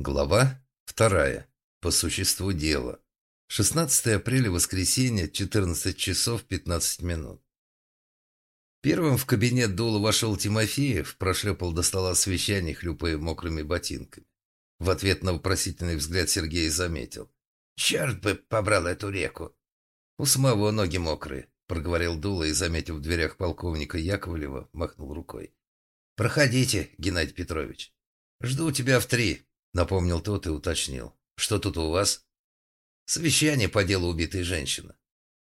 Глава вторая. По существу дела. 16 апреля, воскресенье, 14 часов 15 минут. Первым в кабинет дула вошел Тимофеев, прошлепал до стола совещание, хлюпая мокрыми ботинками. В ответ на вопросительный взгляд Сергей заметил. «Черт бы побрал эту реку!» «У самого ноги мокрые», — проговорил Дула и, заметив в дверях полковника Яковлева, махнул рукой. «Проходите, Геннадий Петрович. Жду тебя в три», — напомнил тот и уточнил. «Что тут у вас?» «Совещание по делу убитой женщины».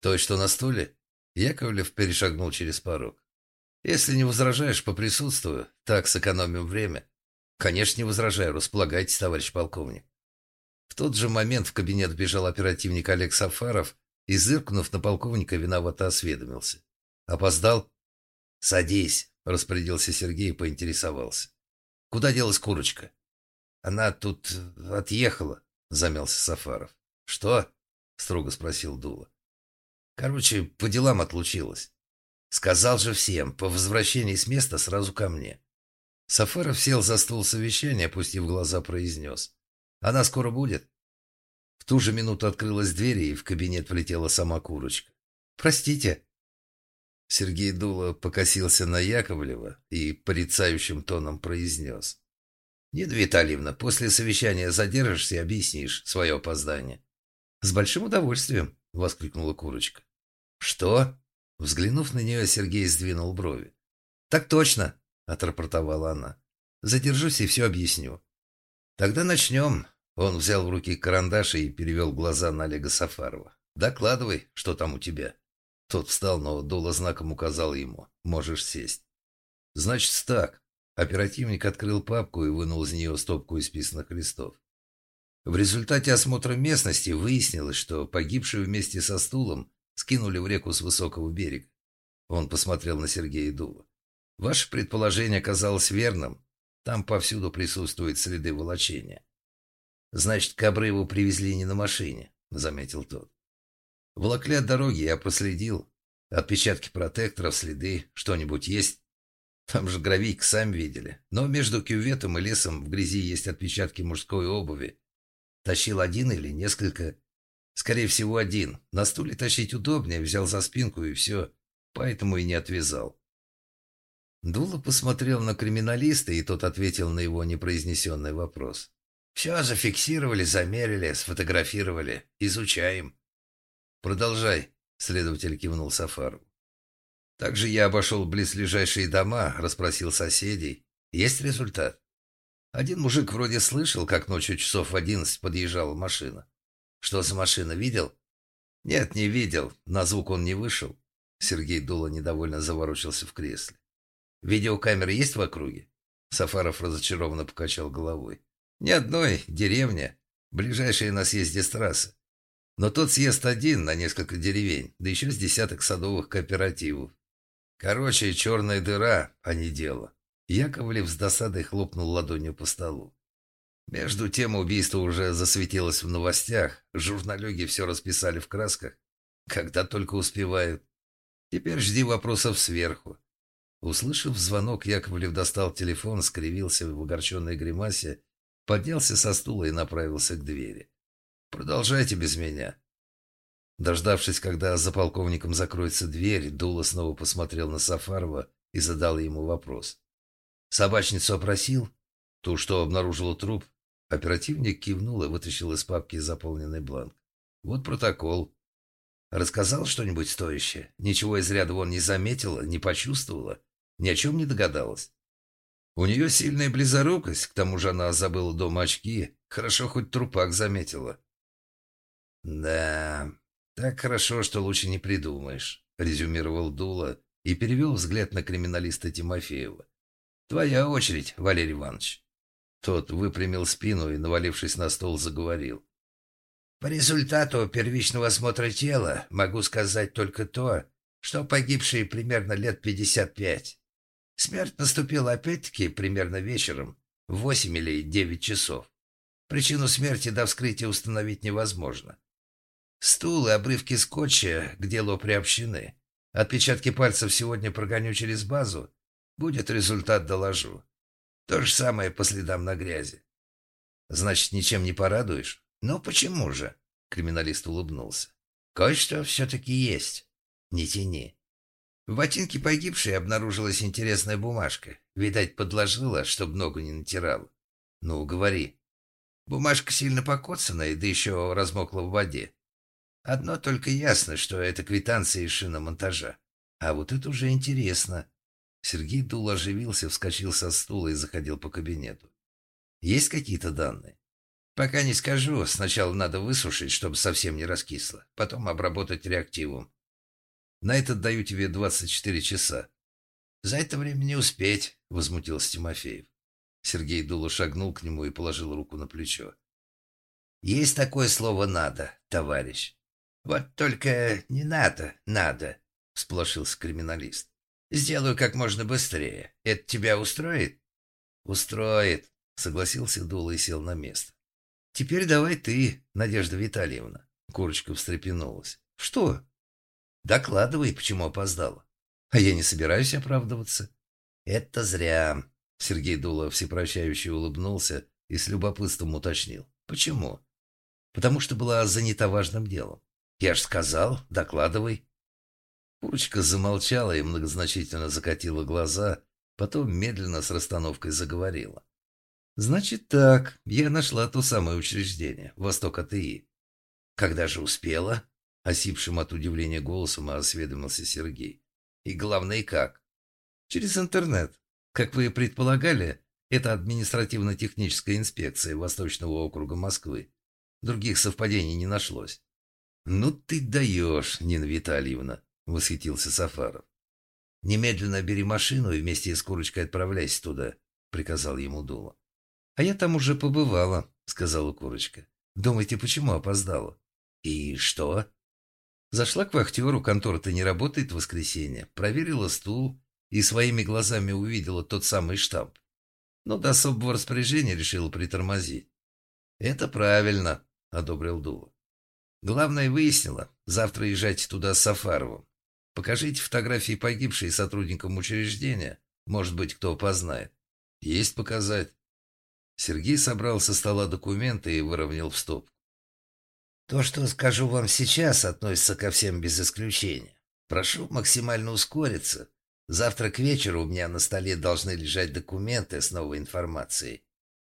«То, что на стуле?» Яковлев перешагнул через порог. «Если не возражаешь, поприсутствую. Так сэкономим время». «Конечно, не возражаю. Располагайтесь, товарищ полковник». В тот же момент в кабинет бежал оперативник Олег Сафаров и, зыркнув на полковника, виновато осведомился. «Опоздал?» «Садись», — распорядился Сергей и поинтересовался. «Куда делась курочка?» «Она тут отъехала», — замялся Сафаров. «Что?» — строго спросил Дула. «Короче, по делам отлучилась. Сказал же всем, по возвращении с места сразу ко мне». Сафаров сел за стол совещания, опустив глаза, произнес. «Она скоро будет?» В ту же минуту открылась дверь, и в кабинет влетела сама курочка. «Простите». Сергей Дула покосился на Яковлева и порицающим тоном произнес. «Нида Витальевна, после совещания задержишься и объяснишь свое опоздание». «С большим удовольствием», — воскликнула курочка. «Что?» Взглянув на нее, Сергей сдвинул брови. «Так точно», — отрапортовала она. «Задержусь и все объясню». «Тогда начнем». Он взял в руки карандаш и перевел глаза на Олега Сафарова. «Докладывай, что там у тебя». Тот встал, но Дула знаком указал ему. «Можешь сесть». «Значит так. Оперативник открыл папку и вынул из нее стопку исписанных листов. В результате осмотра местности выяснилось, что погибшую вместе со стулом скинули в реку с высокого берега. Он посмотрел на Сергея Дула. Ваше предположение оказалось верным. Там повсюду присутствуют следы волочения. Значит, к обрыву привезли не на машине, заметил тот. Волокли от дороги, я проследил. Отпечатки протекторов, следы, что-нибудь есть? Там же гравийка, сами видели. Но между кюветом и лесом в грязи есть отпечатки мужской обуви. Тащил один или несколько? Скорее всего, один. На стуле тащить удобнее, взял за спинку и все. Поэтому и не отвязал. Дула посмотрел на криминалиста, и тот ответил на его непроизнесенный вопрос. «Все зафиксировали, замерили, сфотографировали. Изучаем». «Продолжай», — следователь кивнул Сафару. Также я обошел близлежащие дома, расспросил соседей. Есть результат? Один мужик вроде слышал, как ночью часов в одиннадцать подъезжала машина. Что за машина, видел? Нет, не видел. На звук он не вышел. Сергей Дула недовольно заворочился в кресле. Видеокамеры есть в округе? Сафаров разочарованно покачал головой. Ни одной, деревня. Ближайшая на съезде с трассы. Но тот съезд один на несколько деревень, да еще с десяток садовых кооперативов. Короче, черная дыра, а не дело. Яковлев с досадой хлопнул ладонью по столу. Между тем убийство уже засветилось в новостях. Журналюги все расписали в красках. Когда только успевают. Теперь жди вопросов сверху. Услышав звонок, Яковлев достал телефон, скривился в огорченной гримасе, поднялся со стула и направился к двери. «Продолжайте без меня». Дождавшись, когда за полковником закроется дверь, Дула снова посмотрел на Сафарова и задал ему вопрос. «Собачницу опросил? Ту, что обнаружила труп?» Оперативник кивнул и вытащил из папки заполненный бланк. «Вот протокол». «Рассказал что-нибудь стоящее? Ничего из ряда вон не заметила, не почувствовала? Ни о чем не догадалась?» «У нее сильная близорукость, к тому же она забыла дома очки. Хорошо, хоть трупак заметила». «Да, «Так хорошо, что лучше не придумаешь», — резюмировал Дула и перевел взгляд на криминалиста Тимофеева. «Твоя очередь, Валерий Иванович». Тот выпрямил спину и, навалившись на стол, заговорил. «По результату первичного осмотра тела могу сказать только то, что погибший примерно лет 55. Смерть наступила опять-таки примерно вечером, в 8 или 9 часов. Причину смерти до вскрытия установить невозможно. Стул и обрывки скотча к делу приобщены. Отпечатки пальцев сегодня прогоню через базу. Будет результат, доложу. То же самое по следам на грязи. Значит, ничем не порадуешь? Ну почему же? Криминалист улыбнулся. Кое-что все-таки есть. Не тяни. В ботинке погибшей обнаружилась интересная бумажка. Видать, подложила, чтобы ногу не натирала. Ну, говори. Бумажка сильно покоцанная, да еще размокла в воде. Одно только ясно, что это квитанция из шиномонтажа. А вот это уже интересно. Сергей Дул оживился, вскочил со стула и заходил по кабинету. Есть какие-то данные? Пока не скажу. Сначала надо высушить, чтобы совсем не раскисло. Потом обработать реактивом. На это даю тебе 24 часа. За это время не успеть, возмутился Тимофеев. Сергей Дула шагнул к нему и положил руку на плечо. Есть такое слово «надо», товарищ. Вот только не надо, надо, всполошился криминалист. Сделаю как можно быстрее. Это тебя устроит? Устроит, согласился Дула и сел на место. Теперь давай ты, Надежда Витальевна. Курочка встрепенулась. Что? Докладывай, почему опоздала. А я не собираюсь оправдываться. Это зря. Сергей Дула всепрощающе улыбнулся и с любопытством уточнил. Почему? Потому что была занята важным делом. Я ж сказал, докладывай. Курочка замолчала и многозначительно закатила глаза, потом медленно с расстановкой заговорила. «Значит так, я нашла то самое учреждение, Восток АТИ. Когда же успела?» Осипшим от удивления голосом осведомился Сергей. «И главное, как?» «Через интернет. Как вы предполагали, это административно-техническая инспекция Восточного округа Москвы. Других совпадений не нашлось». «Ну ты даешь, Нина Витальевна», — восхитился Сафаров. «Немедленно бери машину и вместе с курочкой отправляйся туда», — приказал ему Дула. «А я там уже побывала», — сказала курочка. «Думаете, почему опоздала?» «И что?» Зашла к вахтеру, контора-то не работает в воскресенье, проверила стул и своими глазами увидела тот самый штамп. Но до особого распоряжения решила притормозить. «Это правильно», — одобрил Дула. «Главное, выяснила. Завтра езжайте туда с Сафаровым. Покажите фотографии погибшей сотрудникам учреждения. Может быть, кто познает. Есть показать». Сергей собрал со стола документы и выровнял в стопку. То, что скажу вам сейчас, относится ко всем без исключения. Прошу максимально ускориться. Завтра к вечеру у меня на столе должны лежать документы с новой информацией.